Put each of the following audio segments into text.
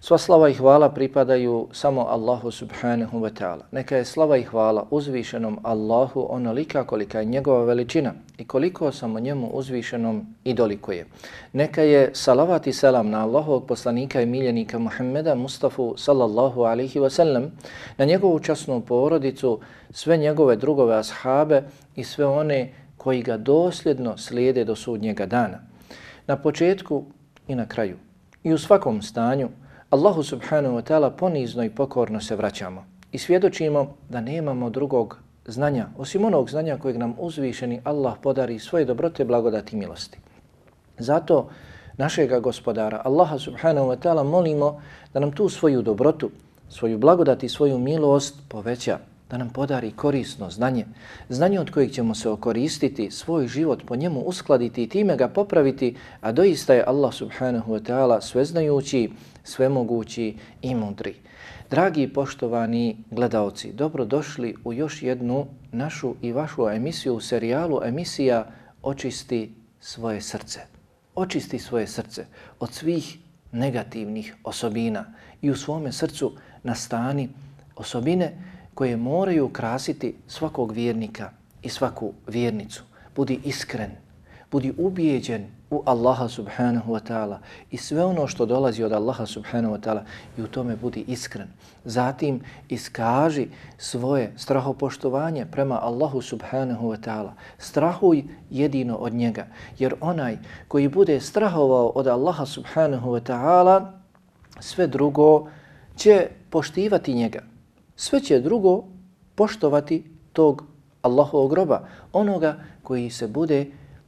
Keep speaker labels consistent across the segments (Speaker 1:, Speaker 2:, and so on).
Speaker 1: Sva slava i hvala pripadaju samo Allahu subhanahu wa ta'ala. Neka je slava i hvala uzvišenom Allahu onolika kolika je njegova veličina i koliko samo njemu uzvišenom i dolikuje. Neka je salavat i selam na Allahovog poslanika i miljenika Muhammeda Mustafa sallallahu alihi wa sallam, na njegovu časnu porodicu, sve njegove drugove ashabe i sve one koji ga dosljedno slijede do sudnjega dana. Na početku i na kraju i u svakom stanju Allahu subhanahu wa ta'ala ponizno i pokorno se vraćamo i svjedočimo da nemamo drugog znanja, osim onog znanja kojeg nam uzvišeni Allah podari svoje dobrote, blagodati i milosti. Zato našega gospodara, Allaha subhanahu wa ta'ala, molimo da nam tu svoju dobrotu, svoju blagodati i svoju milost poveća, da nam podari korisno znanje, znanje od kojeg ćemo se okoristiti, svoj život po njemu uskladiti i time ga popraviti, a doista je Allah subhanahu wa ta'ala sveznajući, svemogući i mudri. Dragi i poštovani gledaoci, dobrodošli u još jednu našu i vašu emisiju u serijalu emisija Očisti svoje srce. Očisti svoje srce od svih negativnih osobina i u svome srcu nastani osobine koje moraju krasiti svakog vjernika i svaku vjernicu. Budi iskren, budi ubijeđen u Allaha subhanahu wa ta'ala i sve ono što dolazi od Allaha subhanahu wa ta'ala i u tome budi iskren. Zatim iskaži svoje strahopoštovanje prema Allahu subhanahu wa ta'ala. Strahuj jedino od njega jer onaj koji bude strahovao od Allaha subhanahu wa ta'ala sve drugo će poštivati njega. Sve će drugo poštovati tog Allahovog groba, onoga koji se bude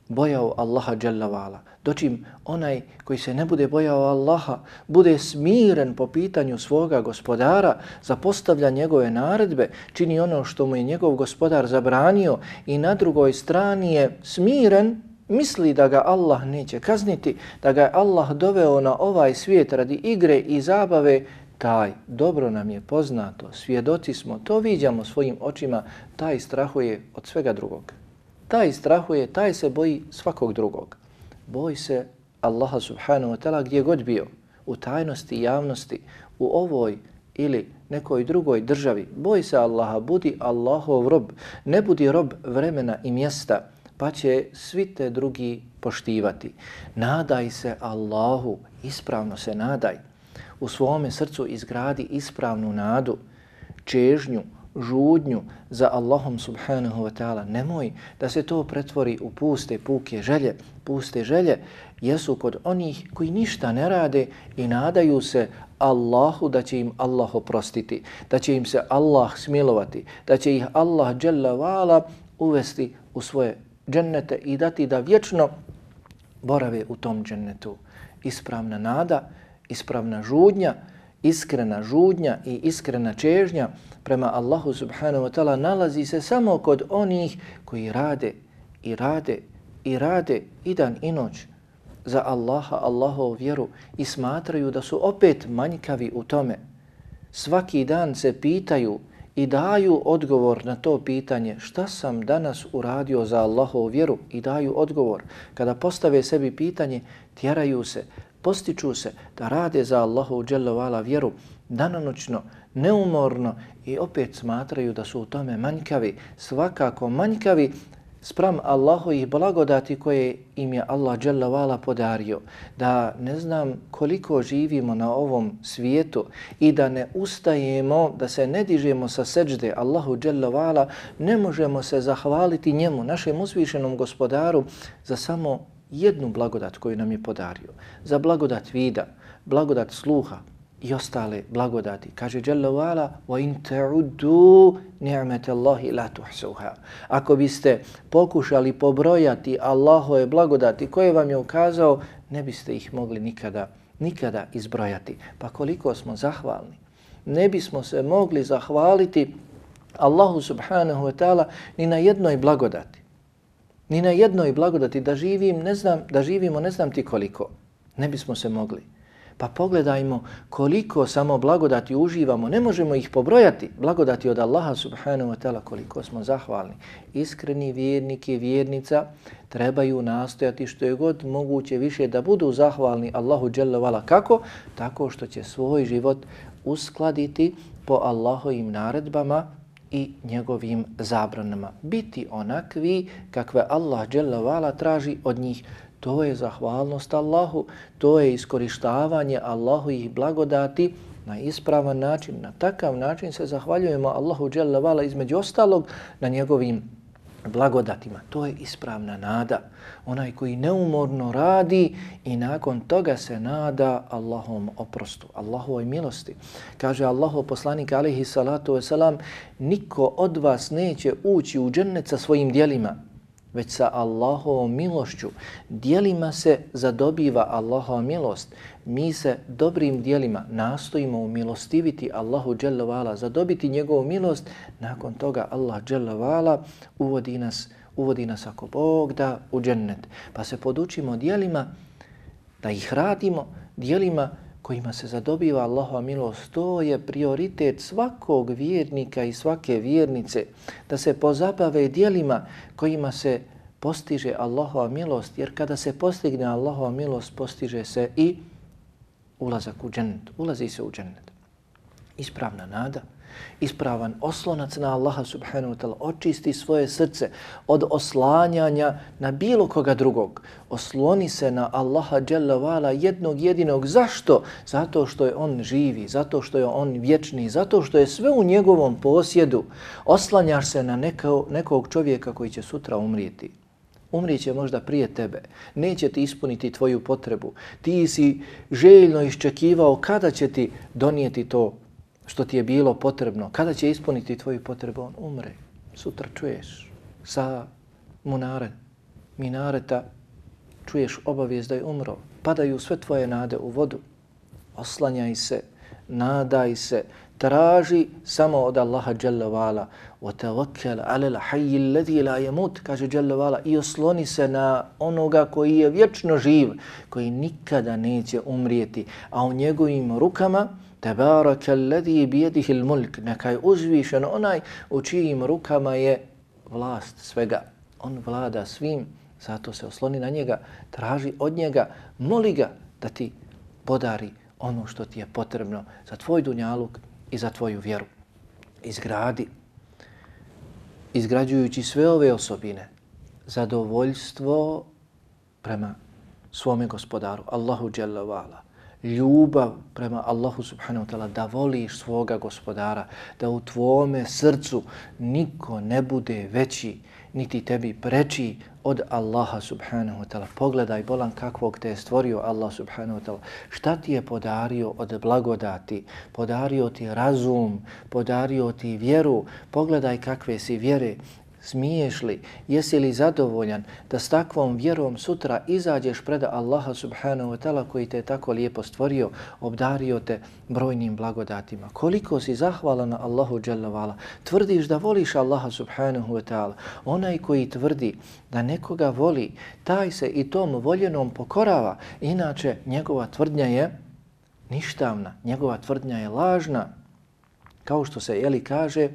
Speaker 1: bojao Allaha dželavala. Dočim onaj koji se ne bude bojao Allaha, bude smiren po pitanju svoga gospodara, zapostavlja njegove naredbe, čini ono što mu je njegov gospodar zabranio i na drugoj strani je smiren, misli da ga Allah neće kazniti, da ga je Allah doveo na ovaj svijet radi igre i zabave, taj, dobro nam je poznato, svjedoci smo, to vidjamo svojim očima, taj strahuje od svega drugog taj strahuje, taj se boji svakog drugog. Boj se Allaha subhanahu wa ta'ala gdje god bio, u tajnosti i javnosti, u ovoj ili nekoj drugoj državi. Boj se Allaha, budi Allahov rob, ne budi rob vremena i mjesta, pa će svi te drugi poštivati. Nadaj se Allahu, ispravno se nadaj. U svome srcu izgradi ispravnu nadu, čežnju, žudnju za Allahom subhanahu wa ta'ala. Nemoj da se to pretvori u puste, puke želje. Puste želje jesu kod onih koji ništa ne rade i nadaju se Allahu da će im Allah oprostiti, da će im se Allah smilovati, da će ih Allah jalla uvesti u svoje džennete i dati da vječno borave u tom džennetu. Ispravna nada, ispravna žudnja, iskrena žudnja i iskrena čežnja prema Allahu subhanahu wa ta'ala nalazi se samo kod onih koji rade i rade i rade i dan i noć za Allaha, Allahovu vjeru i smatraju da su opet manjkavi u tome. Svaki dan se pitaju i daju odgovor na to pitanje šta sam danas uradio za Allahovu vjeru i daju odgovor. Kada postave sebi pitanje, tjeraju se, postiču se da rade za Allahu dželovala vjeru danonoćno, neumorno i opet smatraju da su u tome manjkavi, svakako manjkavi spram Allahu ih blagodati koje im je Allah dželovala podario. Da ne znam koliko živimo na ovom svijetu i da ne ustajemo, da se ne dižemo sa seđde Allahu dželovala, ne možemo se zahvaliti njemu, našem uzvišenom gospodaru, za samo jednu blagodat koju nam je podario. Za blagodat vida, blagodat sluha i ostale blagodati. Kaže Jalla wa'ala وَإِن تَعُدُّوا نِعْمَةَ اللَّهِ لَا تُحْسُوهَا Ako biste pokušali pobrojati Allahove blagodati koje vam je ukazao, ne biste ih mogli nikada, nikada izbrojati. Pa koliko smo zahvalni. Ne bismo se mogli zahvaliti Allahu subhanahu wa ta'ala ni na jednoj blagodati ni na jednoj blagodati da živim, ne znam, da živimo ne znam ti koliko. Ne bismo se mogli. Pa pogledajmo koliko samo blagodati uživamo. Ne možemo ih pobrojati. Blagodati od Allaha subhanahu wa ta'ala koliko smo zahvalni. Iskreni vjernik i vjernica trebaju nastojati što je god moguće više da budu zahvalni Allahu dželle Kako? Tako što će svoj život uskladiti po Allahovim naredbama i njegovim zabranama. Biti onakvi kakve Allah dželle traži od njih. To je zahvalnost Allahu, to je iskorištavanje Allahu ih blagodati na ispravan način. Na takav način se zahvaljujemo Allahu dželavala između ostalog na njegovim blagodatima. To je ispravna nada. Onaj koji neumorno radi i nakon toga se nada Allahom oprostu, Allahovoj milosti. Kaže Allahov poslanik alihi salatu wasalam, niko od vas neće ući u džennet sa svojim dijelima, već sa Allahovom milošću. Dijelima se zadobiva Allahova milost. Mi se dobrim dijelima nastojimo umilostiviti Allahu dželle zadobiti njegovu milost. Nakon toga Allah dželle uvodi nas, uvodi nas ako Bog da u džennet. Pa se podučimo dijelima da ih radimo, dijelima kojima se zadobiva Allahova milost, to je prioritet svakog vjernika i svake vjernice, da se pozabave dijelima kojima se postiže Allahova milost, jer kada se postigne Allahova milost, postiže se i ulazak u džennet, ulazi se u džennet. Ispravna nada, ispravan oslonac na Allaha subhanahu wa ta'ala, očisti svoje srce od oslanjanja na bilo koga drugog. Osloni se na Allaha jalla vala jednog jedinog. Zašto? Zato što je on živi, zato što je on vječni, zato što je sve u njegovom posjedu. Oslanjaš se na neko, nekog čovjeka koji će sutra umrijeti. Umriće možda prije tebe, neće ti ispuniti tvoju potrebu. Ti si željno iščekivao kada će ti donijeti to što ti je bilo potrebno, kada će ispuniti tvoju potrebu, on umre. Sutra čuješ sa munare, minareta, čuješ obavijest da je umro. Padaju sve tvoje nade u vodu. Oslanjaj se, nadaj se, traži samo od Allaha Jalla Vala. وَتَوَكَّلَ عَلَى الْحَيِّ الَّذِي لَا يَمُوتِ kaže Jalla Vala i osloni se na onoga koji je vječno živ, koji nikada neće umrijeti, a u njegovim rukama Tebaraka alladhi bijedihi al-mulk. Neka je uzvišen onaj u čijim rukama je vlast svega. On vlada svim, zato se osloni na njega, traži od njega, moli ga da ti podari ono što ti je potrebno za tvoj dunjaluk i za tvoju vjeru. Izgradi, izgrađujući sve ove osobine, zadovoljstvo prema svome gospodaru, Allahu Jalla wa'ala, ljubav prema Allahu subhanahu wa ta'ala, da voliš svoga gospodara, da u tvome srcu niko ne bude veći, niti tebi preči od Allaha subhanahu wa ta'ala. Pogledaj bolan kakvog te je stvorio Allah subhanahu wa ta'ala. Šta ti je podario od blagodati? Podario ti razum, podario ti vjeru. Pogledaj kakve si vjere smiješ li, jesi li zadovoljan da s takvom vjerom sutra izađeš pred Allaha subhanahu wa ta'ala koji te je tako lijepo stvorio, obdario te brojnim blagodatima. Koliko si zahvalan Allahu dželavala, tvrdiš da voliš Allaha subhanahu wa ta'ala. Onaj koji tvrdi da nekoga voli, taj se i tom voljenom pokorava. Inače, njegova tvrdnja je ništavna, njegova tvrdnja je lažna. Kao što se Eli kaže,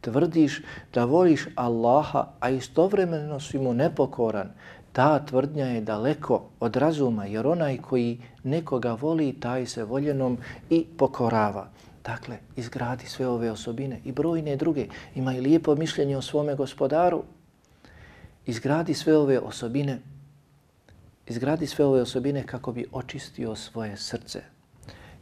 Speaker 1: tvrdiš da voliš Allaha, a istovremeno si mu nepokoran, ta tvrdnja je daleko od razuma, jer onaj koji nekoga voli, taj se voljenom i pokorava. Dakle, izgradi sve ove osobine i brojne druge. Ima i lijepo mišljenje o svome gospodaru. Izgradi sve ove osobine. Izgradi sve ove osobine kako bi očistio svoje srce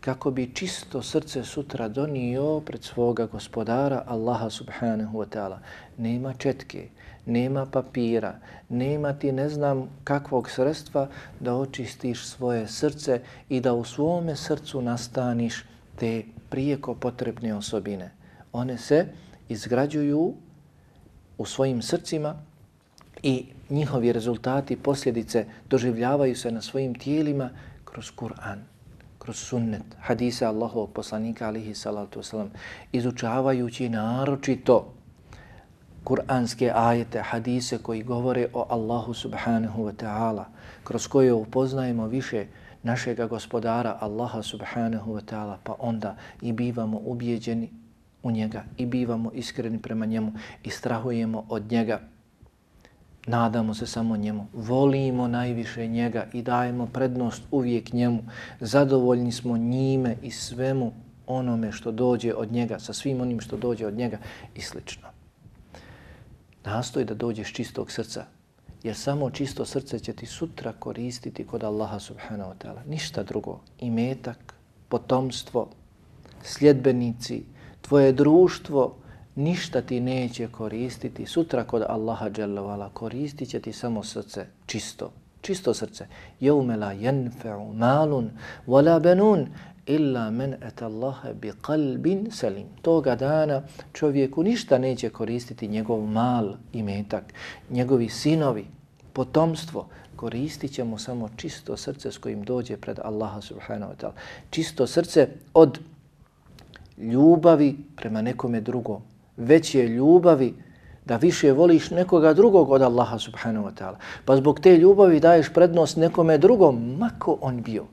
Speaker 1: kako bi čisto srce sutra donio pred svoga gospodara Allaha subhanahu wa ta'ala. Nema četke, nema papira, nema ti ne znam kakvog sredstva da očistiš svoje srce i da u svome srcu nastaniš te prijeko potrebne osobine. One se izgrađuju u svojim srcima i njihovi rezultati, posljedice doživljavaju se na svojim tijelima kroz Kur'an kroz sunnet, hadise Allahovog poslanika alihi salatu wasalam, izučavajući naročito kuranske ajete, hadise koji govore o Allahu subhanahu wa ta'ala, kroz koje upoznajemo više našega gospodara Allaha subhanahu wa ta'ala, pa onda i bivamo ubijeđeni u njega i bivamo iskreni prema njemu i strahujemo od njega. Nadamo se samo njemu, volimo najviše njega i dajemo prednost uvijek njemu. Zadovoljni smo njime i svemu onome što dođe od njega, sa svim onim što dođe od njega i slično. Nastoj da dođeš čistog srca, jer samo čisto srce će ti sutra koristiti kod Allaha subhanahu wa ta'ala. Ništa drugo. Imetak, potomstvo, sljedbenici, tvoje društvo, ništa ti neće koristiti. Sutra kod Allaha dželovala koristit će ti samo srce čisto. Čisto srce. Jevme la jenfe'u malun wala benun illa men et Allahe bi kalbin selim. Toga dana čovjeku ništa neće koristiti njegov mal i metak, njegovi sinovi, potomstvo, koristit će mu samo čisto srce s kojim dođe pred Allaha subhanahu wa ta'ala. Čisto srce od ljubavi prema nekome drugom. Veće ljubavi da više voliš nekoga drugog od Allaha subhanahu wa ta'ala. Pa zbog te ljubavi daješ prednost nekome drugom, mako on bio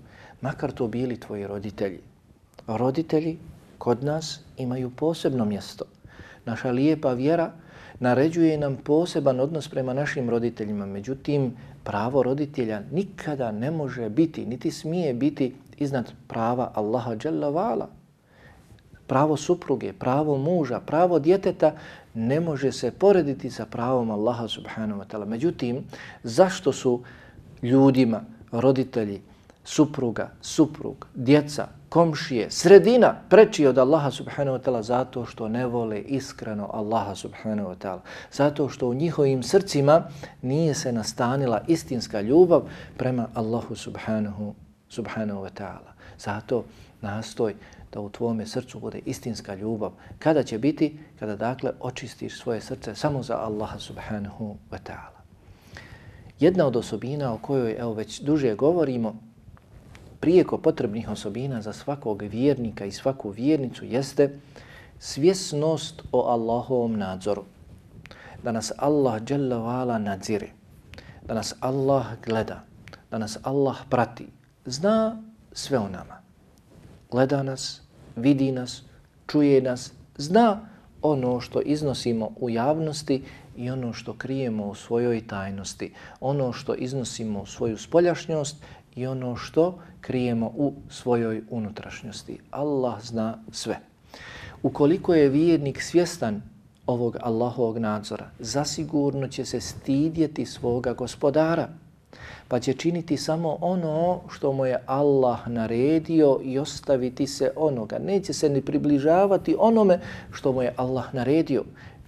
Speaker 1: makar to bili tvoji roditelji. Roditelji kod nas imaju posebno mjesto. Naša lijepa vjera naređuje nam poseban odnos prema našim roditeljima. Međutim, pravo roditelja nikada ne može biti, niti smije biti iznad prava Allaha Jalla Vala. Pravo supruge, pravo muža, pravo djeteta ne može se porediti sa pravom Allaha Subhanahu Wa Ta'ala. Međutim, zašto su ljudima, roditelji, supruga, suprug, djeca, komšije, sredina preči od Allaha subhanahu wa ta'ala zato što ne vole iskreno Allaha subhanahu wa ta'ala. Zato što u njihovim srcima nije se nastanila istinska ljubav prema Allahu subhanahu, subhanahu wa ta'ala. Zato nastoj da u tvome srcu bude istinska ljubav. Kada će biti? Kada dakle očistiš svoje srce samo za Allaha subhanahu wa ta'ala. Jedna od osobina o kojoj evo već duže govorimo prijeko potrebnih osobina za svakog vjernika i svaku vjernicu jeste svjesnost o Allahovom nadzoru. Da nas Allah dželle nadzire, da nas Allah gleda, da nas Allah prati, zna sve o nama. Gleda nas, vidi nas, čuje nas, zna ono što iznosimo u javnosti i ono što krijemo u svojoj tajnosti, ono što iznosimo u svoju spoljašnjost i ono što krijemo u svojoj unutrašnjosti. Allah zna sve. Ukoliko je vjernik svjestan ovog Allahovog nadzora, zasigurno će se stidjeti svoga gospodara, pa će činiti samo ono što mu je Allah naredio i ostaviti se onoga. Neće se ni približavati onome što mu je Allah naredio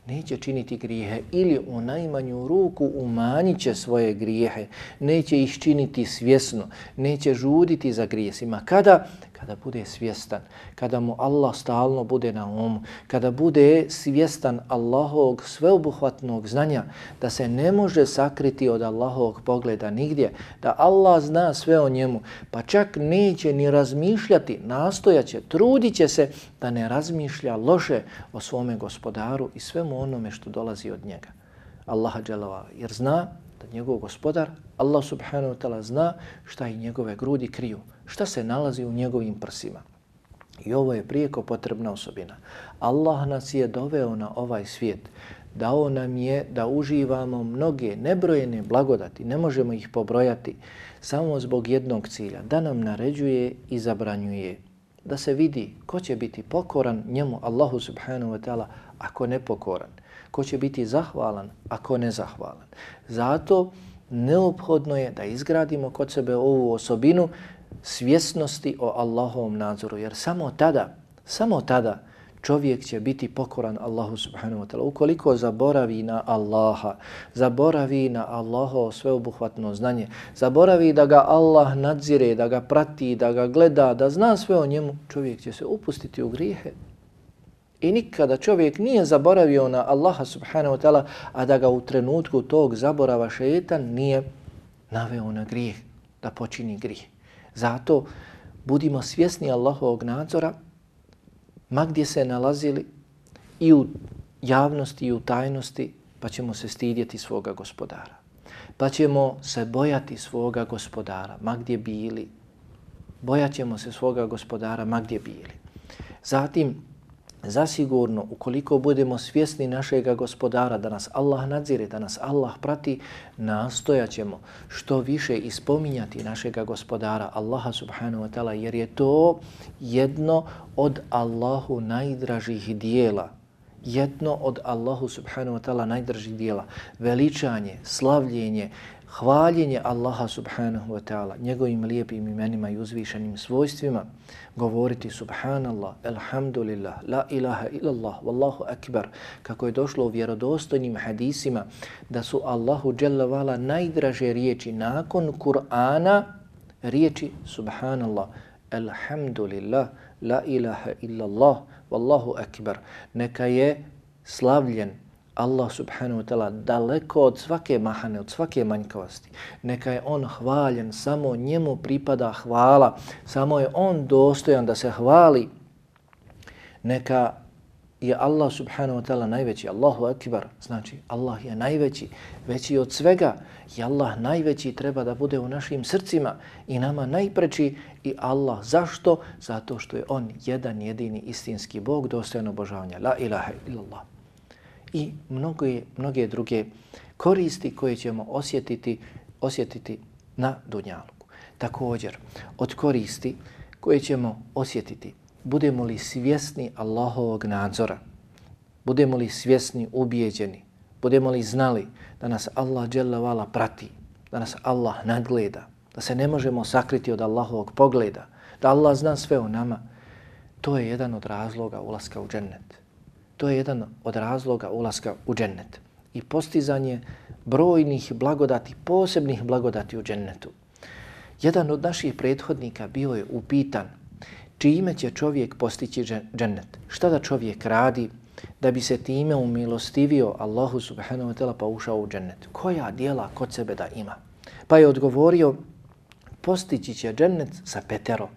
Speaker 1: neće činiti grijehe ili u najmanju ruku umanjit će svoje grijehe, neće ih činiti svjesno, neće žuditi za grijesima. Kada? Kada bude svjestan, kada mu Allah stalno bude na umu, kada bude svjestan Allahovog sveobuhvatnog znanja, da se ne može sakriti od Allahovog pogleda nigdje, da Allah zna sve o njemu, pa čak neće ni razmišljati, nastojaće, trudiće se da ne razmišlja loše o svome gospodaru i svemu onome što dolazi od njega. Allaha dželava, jer zna da njegov gospodar, Allah subhanahu wa ta'ala zna šta i njegove grudi kriju, šta se nalazi u njegovim prsima. I ovo je prijeko potrebna osobina. Allah nas je doveo na ovaj svijet, dao nam je da uživamo mnoge nebrojene blagodati, ne možemo ih pobrojati, samo zbog jednog cilja, da nam naređuje i zabranjuje, da se vidi ko će biti pokoran njemu, Allahu subhanahu wa ta'ala, ako nepokoran ko će biti zahvalan, a ko nezahvalan. Zato neophodno je da izgradimo kod sebe ovu osobinu svjesnosti o Allahovom nadzoru, jer samo tada, samo tada čovjek će biti pokoran Allahu subhanahu wa ta'ala. Ukoliko zaboravi na Allaha, zaboravi na Allaho sveobuhvatno znanje, zaboravi da ga Allah nadzire, da ga prati, da ga gleda, da zna sve o njemu, čovjek će se upustiti u grijehe. I nikada čovjek nije zaboravio na Allaha subhanahu wa ta'ala, a da ga u trenutku tog zaborava šetan nije naveo na grijeh, da počini grijeh. Zato budimo svjesni Allahovog nadzora, ma gdje se nalazili i u javnosti i u tajnosti, pa ćemo se stidjeti svoga gospodara. Pa ćemo se bojati svoga gospodara, ma gdje bili. Bojat ćemo se svoga gospodara, ma gdje bili. Zatim, zasigurno, ukoliko budemo svjesni našega gospodara, da nas Allah nadzire, da nas Allah prati, nastojaćemo što više ispominjati našega gospodara, Allaha subhanahu wa ta'ala, jer je to jedno od Allahu najdražih dijela. Jedno od Allahu subhanahu wa ta'ala najdražih dijela. Veličanje, slavljenje, hvaljenje Allaha subhanahu wa ta'ala, njegovim lijepim imenima i uzvišenim svojstvima, govoriti subhanallah, alhamdulillah, la ilaha illallah, wallahu akbar, kako je došlo u vjerodostojnim hadisima da su Allahu dželavala najdraže riječi nakon Kur'ana, riječi subhanallah, alhamdulillah, la ilaha illallah, wallahu akbar. Neka je slavljen, Allah subhanahu wa ta'ala daleko od svake mahane, od svake manjkavosti. Neka je on hvaljen, samo njemu pripada hvala, samo je on dostojan da se hvali. Neka je Allah subhanahu wa ta'ala najveći, Allahu akbar, znači Allah je najveći, veći od svega i Allah najveći treba da bude u našim srcima i nama najpreći i Allah. Zašto? Zato što je on jedan jedini istinski Bog, dostojan obožavanja. La ilaha illallah i mnoge, mnoge druge koristi koje ćemo osjetiti, osjetiti na Dunjalku. Također, od koristi koje ćemo osjetiti, budemo li svjesni Allahovog nadzora, budemo li svjesni, ubijeđeni, budemo li znali da nas Allah dželavala prati, da nas Allah nadgleda, da se ne možemo sakriti od Allahovog pogleda, da Allah zna sve o nama, to je jedan od razloga ulaska u džennet. To je jedan od razloga ulaska u džennet i postizanje brojnih blagodati, posebnih blagodati u džennetu. Jedan od naših prethodnika bio je upitan čime će čovjek postići džennet. Šta da čovjek radi da bi se time umilostivio Allahu subhanahu wa ta'ala pa ušao u džennet? Koja dijela kod sebe da ima? Pa je odgovorio postići će džennet sa petero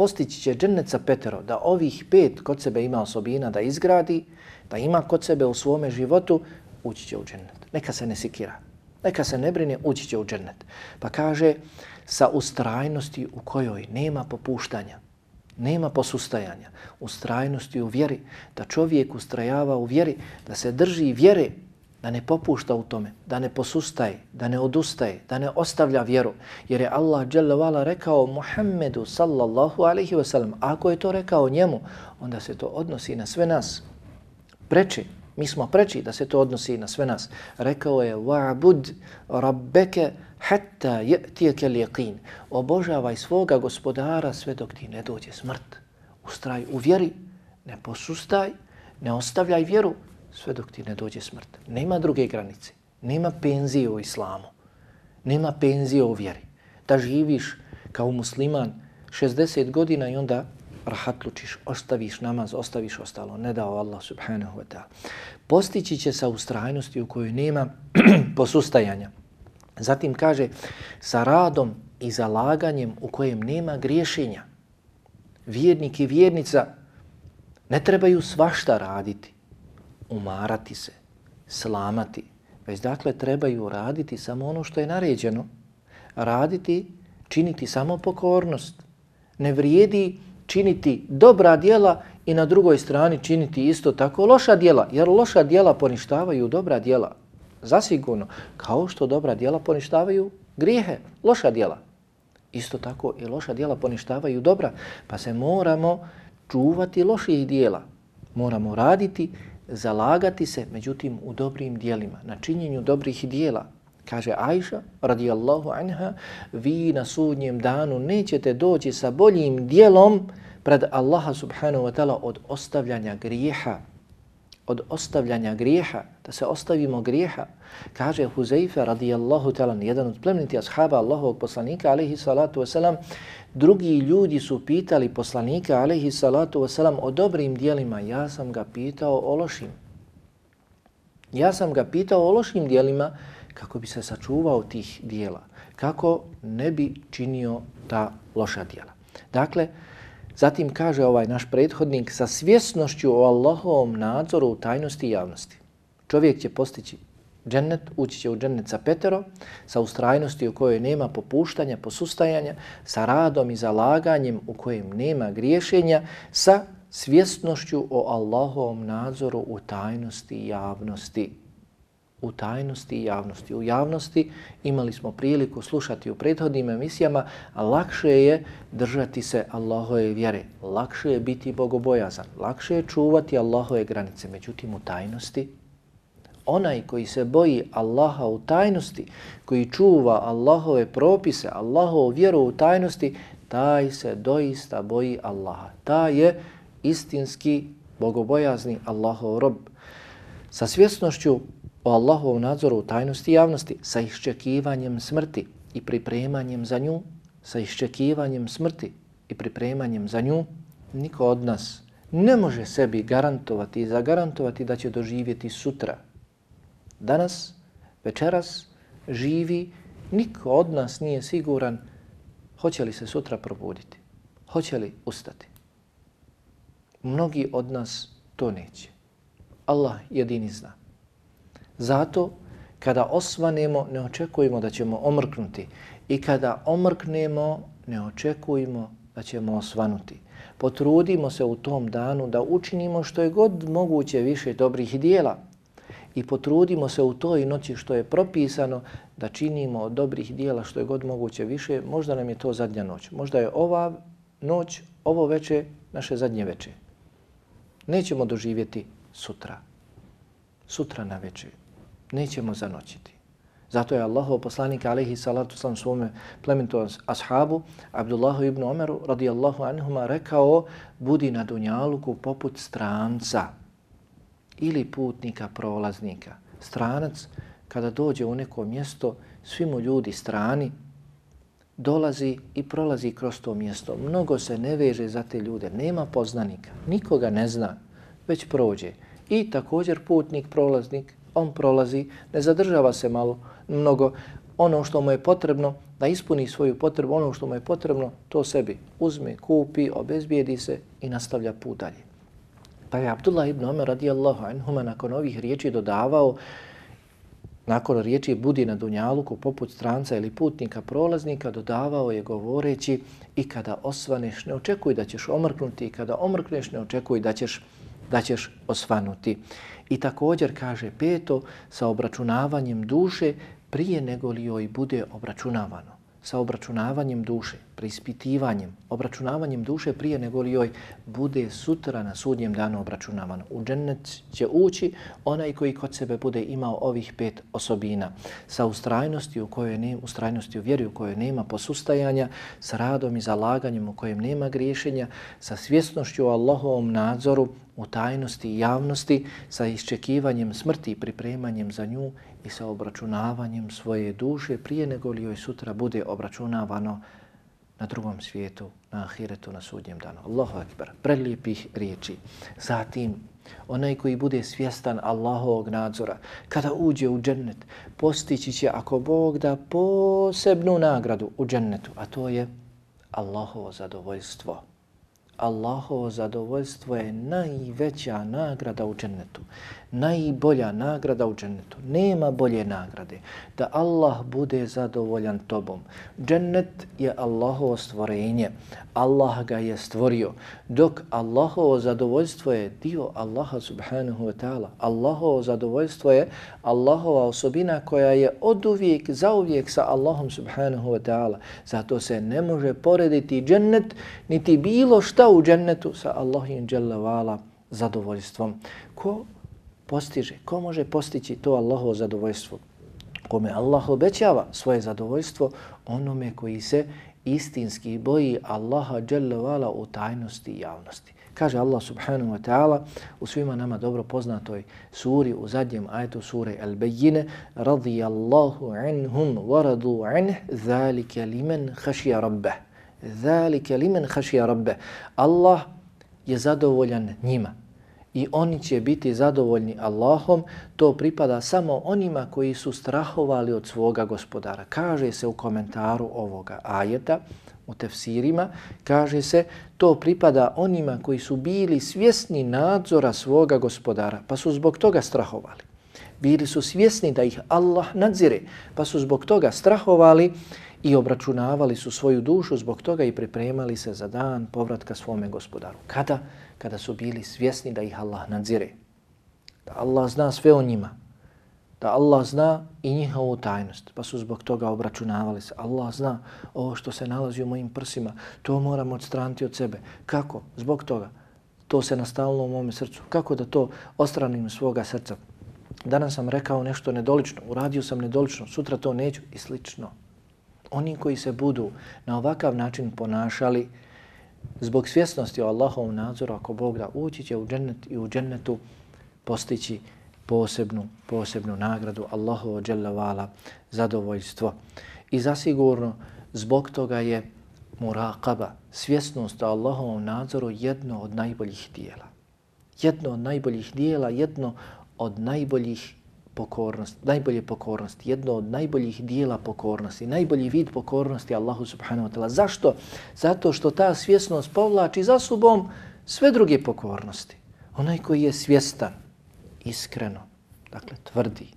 Speaker 1: postići će džennet sa petero, da ovih pet kod sebe ima osobina da izgradi, da ima kod sebe u svome životu, ući će u džennet. Neka se ne sikira, neka se ne brine, ući će u džennet. Pa kaže, sa ustrajnosti u kojoj nema popuštanja, nema posustajanja, ustrajnosti u vjeri, da čovjek ustrajava u vjeri, da se drži vjere, da ne popušta u tome, da ne posustaje, da ne odustaje, da ne ostavlja vjeru. Jer je Allah dželle rekao Muhammedu sallallahu alaihi ve sellem, ako je to rekao njemu, onda se to odnosi na sve nas. Preči, mi smo preči da se to odnosi na sve nas. Rekao je wa'bud rabbeke hatta ya'tiyaka al-yaqin. Obožavaj svoga gospodara sve dok ti ne dođe smrt. Ustraj u vjeri, ne posustaj, ne ostavljaj vjeru, sve dok ti ne dođe smrt. Nema druge granice. Nema penzije u islamu. Nema penzije u vjeri. Da živiš kao musliman 60 godina i onda rahatlučiš, ostaviš namaz, ostaviš ostalo. Ne dao Allah subhanahu wa ta'ala. Postići će sa ustrajnosti u kojoj nema posustajanja. Zatim kaže sa radom i zalaganjem u kojem nema griješenja. Vjernik i vjernica ne trebaju svašta raditi umarati se, slamati, već dakle trebaju raditi samo ono što je naređeno, raditi, činiti samo pokornost. Ne vrijedi činiti dobra dijela i na drugoj strani činiti isto tako loša dijela, jer loša dijela poništavaju dobra dijela. Zasigurno, kao što dobra dijela poništavaju grijehe, loša dijela. Isto tako i loša dijela poništavaju dobra, pa se moramo čuvati loših dijela. Moramo raditi zalagati se, međutim, u dobrim dijelima, na činjenju dobrih dijela. Kaže Ajša, radijallahu anha, vi na sudnjem danu nećete doći sa boljim dijelom pred Allaha subhanahu wa ta'ala od ostavljanja grijeha. Od ostavljanja grijeha, da se ostavimo grijeha. Kaže Huzeife, radijallahu ta'ala, jedan od plemeniti ashaba Allahovog poslanika, alaihi salatu wasalam, Drugi ljudi su pitali poslanika alaihi salatu wasalam o dobrim dijelima. Ja sam ga pitao o lošim. Ja sam ga pitao o lošim dijelima kako bi se sačuvao tih dijela. Kako ne bi činio ta loša dijela. Dakle, Zatim kaže ovaj naš prethodnik sa svjesnošću o Allahovom nadzoru u tajnosti i javnosti. Čovjek će postići džennet, ući će u džennet sa petero, sa ustrajnosti u kojoj nema popuštanja, posustajanja, sa radom i zalaganjem u kojem nema griješenja, sa svjesnošću o Allahovom nadzoru u tajnosti i javnosti u tajnosti i javnosti. U javnosti imali smo priliku slušati u prethodnim emisijama, a lakše je držati se Allahove vjere, lakše je biti bogobojazan, lakše je čuvati Allahove granice. Međutim, u tajnosti, onaj koji se boji Allaha u tajnosti, koji čuva Allahove propise, Allahovu vjeru u tajnosti, taj se doista boji Allaha. Taj je istinski bogobojazni Allahov rob. Sa svjesnošću o Allahovom nadzoru u tajnosti javnosti sa iščekivanjem smrti i pripremanjem za nju, sa iščekivanjem smrti i pripremanjem za nju, niko od nas ne može sebi garantovati i zagarantovati da će doživjeti sutra. Danas, večeras, živi, niko od nas nije siguran hoće li se sutra probuditi, hoće li ustati. Mnogi od nas to neće. Allah jedini zna. Zato kada osvanemo ne očekujemo da ćemo omrknuti i kada omrknemo ne očekujemo da ćemo osvanuti. Potrudimo se u tom danu da učinimo što je god moguće više dobrih dijela i potrudimo se u toj noći što je propisano da činimo od dobrih dijela što je god moguće više. Možda nam je to zadnja noć. Možda je ova noć, ovo veče, naše zadnje veče. Nećemo doživjeti sutra. Sutra na večer nećemo zanoćiti. Zato je Allahov poslanik alaihi salatu sam svome plementu ashabu Abdullahu ibn Omeru radijallahu anhuma rekao budi na dunjaluku poput stranca ili putnika prolaznika. Stranac kada dođe u neko mjesto svi mu ljudi strani dolazi i prolazi kroz to mjesto. Mnogo se ne veže za te ljude, nema poznanika, nikoga ne zna, već prođe. I također putnik, prolaznik, on prolazi, ne zadržava se malo, mnogo, ono što mu je potrebno, da ispuni svoju potrebu, ono što mu je potrebno, to sebi uzme, kupi, obezbijedi se i nastavlja put dalje. Pa je Abdullah ibn Omer radijallahu anhuma nakon ovih riječi dodavao, nakon riječi budi na dunjaluku poput stranca ili putnika prolaznika, dodavao je govoreći i kada osvaneš ne očekuj da ćeš omrknuti i kada omrkneš ne očekuj da ćeš, da ćeš osvanuti. I također kaže peto sa obračunavanjem duše prije nego li joj bude obračunavano sa obračunavanjem duše, preispitivanjem, obračunavanjem duše prije nego li joj bude sutra na sudnjem danu obračunavano. U džennet će ući onaj koji kod sebe bude imao ovih pet osobina. Sa ustrajnosti u kojoj ne, ustrajnosti u vjeri u kojoj nema posustajanja, sa radom i zalaganjem u kojem nema griješenja, sa svjesnošću o Allahovom nadzoru u tajnosti i javnosti, sa iščekivanjem smrti i pripremanjem za nju i sa obračunavanjem svoje duše prije nego li joj sutra bude obračunavano na drugom svijetu, na ahiretu, na sudnjem danu. Allahu akbar, prelijepih riječi. Zatim, onaj koji bude svjestan Allahovog nadzora, kada uđe u džennet, postići će, ako Bog da, posebnu nagradu u džennetu, a to je Allahovo zadovoljstvo. Allahovo zadovoljstvo je najveća nagrada u džennetu. Najbolja nagrada u džennetu. Nema bolje nagrade. Da Allah bude zadovoljan tobom. Džennet je Allahovo stvorenje. Allah ga je stvorio. Dok Allahovo zadovoljstvo je dio Allaha subhanahu wa ta'ala. Allahovo zadovoljstvo je Allahova osobina koja je od uvijek, zauvijek sa Allahom subhanahu wa ta'ala. Zato se ne može porediti džennet niti bilo šta u džennetu sa Allahim dželle zadovoljstvom. Ko postiže, ko može postići to Allahovo zadovoljstvo? Kome Allah obećava svoje zadovoljstvo onome koji se istinski boji Allaha dželle u tajnosti i javnosti. Kaže Allah subhanahu wa ta'ala u svima nama dobro poznatoj suri u zadnjem ajetu sure Al-Bayyine radijallahu anhum waradu anh zalika limen khashiya rabbah Zalike limen hašija rabbe. Allah je zadovoljan njima. i oni će biti zadovoljni Allahom, to pripada samo onima koji su strahovali od svoga gospodara. Kaže se u komentaru ovoga ajeta, u tefsirima, kaže se to pripada onima koji su bili svjesni nadzora svoga gospodara, pa su zbog toga strahovali. Bili su svjesni da ih Allah nadzire, pa su zbog toga strahovali i obračunavali su svoju dušu zbog toga i pripremali se za dan povratka svome gospodaru. Kada? Kada su bili svjesni da ih Allah nadzire. Da Allah zna sve o njima. Da Allah zna i njihovu tajnost. Pa su zbog toga obračunavali se. Allah zna ovo što se nalazi u mojim prsima. To moram odstraniti od sebe. Kako? Zbog toga. To se nastavilo u mome srcu. Kako da to ostranim svoga srca? Danas sam rekao nešto nedolično. Uradio sam nedolično. Sutra to neću. I slično. Oni koji se budu na ovakav način ponašali zbog svjesnosti o Allahovom nadzoru, ako Bog da ući će u džennet i u džennetu postići posebnu, posebnu nagradu Allahovo dželavala zadovoljstvo. I zasigurno zbog toga je muraqaba, svjesnost o Allahovom nadzoru jedno od najboljih dijela. Jedno od najboljih dijela, jedno od najboljih pokornost, najbolje pokornost, jedno od najboljih dijela pokornosti, najbolji vid pokornosti Allahu subhanahu wa ta'ala. Zašto? Zato što ta svjesnost povlači za sobom sve druge pokornosti. Onaj koji je svjestan, iskreno, dakle tvrdi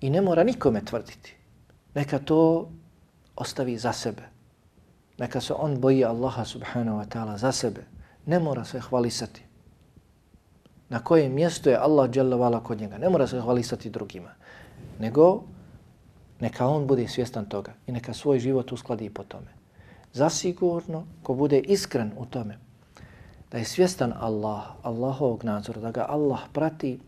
Speaker 1: i ne mora nikome tvrditi. Neka to ostavi za sebe. Neka se on boji Allaha subhanahu wa ta'ala za sebe. Ne mora se hvalisati na kojem mjestu je Allah dželle kod njega. Ne mora se hvalisati drugima, nego neka on bude svjestan toga i neka svoj život uskladi po tome. Zasigurno, ko bude iskren u tome, da je svjestan Allah, Allahovog nadzora, da ga Allah prati,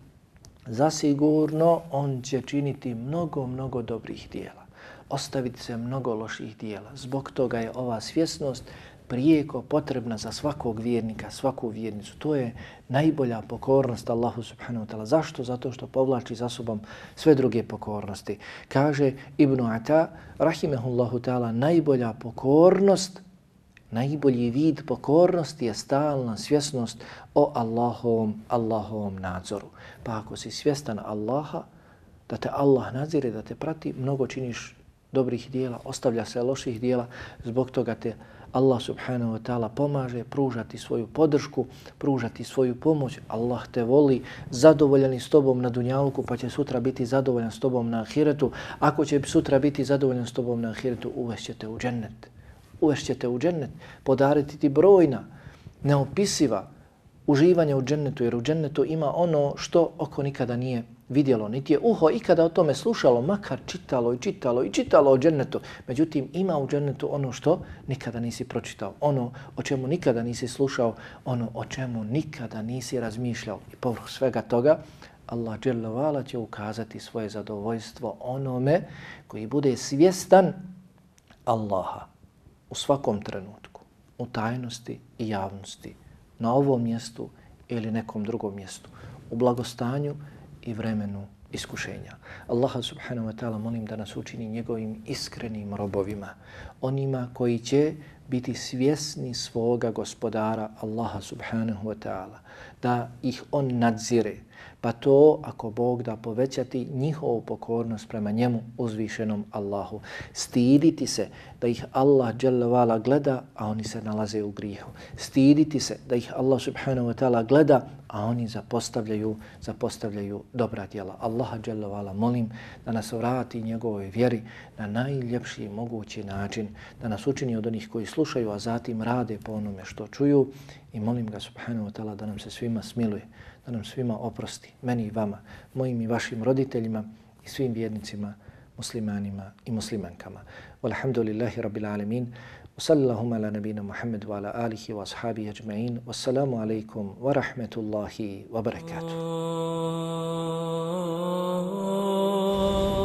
Speaker 1: zasigurno on će činiti mnogo, mnogo dobrih dijela. Ostaviti se mnogo loših dijela. Zbog toga je ova svjesnost prijeko potrebna za svakog vjernika, svaku vjernicu. To je najbolja pokornost Allahu subhanahu wa ta'ala. Zašto? Zato što povlači za sobom sve druge pokornosti. Kaže Ibn Ata, rahimehullahu ta'ala, najbolja pokornost, najbolji vid pokornosti je stalna svjesnost o Allahovom, Allahovom nadzoru. Pa ako si svjestan Allaha, da te Allah nadzire, da te prati, mnogo činiš dobrih dijela, ostavlja se loših dijela, zbog toga te Allah subhanahu wa ta'ala pomaže pružati svoju podršku, pružati svoju pomoć. Allah te voli zadovoljeni s tobom na dunjalku pa će sutra biti zadovoljan s tobom na ahiretu. Ako će sutra biti zadovoljan s tobom na ahiretu, uvešće te u džennet. Uvešće te u džennet, podariti ti brojna, neopisiva uživanja u džennetu, jer u džennetu ima ono što oko nikada nije vidjelo, niti je uho ikada o tome slušalo, makar čitalo i čitalo i čitalo o džennetu. Međutim, ima u džennetu ono što nikada nisi pročitao, ono o čemu nikada nisi slušao, ono o čemu nikada nisi razmišljao. I povrh svega toga, Allah dželovala će ukazati svoje zadovoljstvo onome koji bude svjestan Allaha u svakom trenutku, u tajnosti i javnosti, na ovom mjestu ili nekom drugom mjestu, u blagostanju i vremenu iskušenja. Allaha subhanahu wa ta'ala molim da nas učini njegovim iskrenim robovima, onima koji će biti svjesni svoga gospodara Allaha subhanahu wa ta'ala, da ih on nadzire, pa to ako Bog da povećati njihovu pokornost prema njemu uzvišenom Allahu. Stiditi se da ih Allah dželle gleda, a oni se nalaze u grijehu. Stiditi se da ih Allah subhanahu wa ta'ala gleda, a oni zapostavljaju, zapostavljaju dobra djela. Allaha dželle molim da nas vrati njegovoj vjeri na najljepši mogući način, da nas učini od onih koji slušaju, a zatim rade po onome što čuju i molim ga subhanahu wa ta'ala da nam se svima smiluje da nam svima oprosti, meni i vama, mojim i vašim roditeljima i svim vjernicima, muslimanima i muslimankama. Walhamdulillahi rabbil alemin. Usallahum ala nabina Muhammed wa ala alihi wa ashabihi ajma'in. Wassalamu alaikum wa rahmetullahi wa barakatuh. Oh.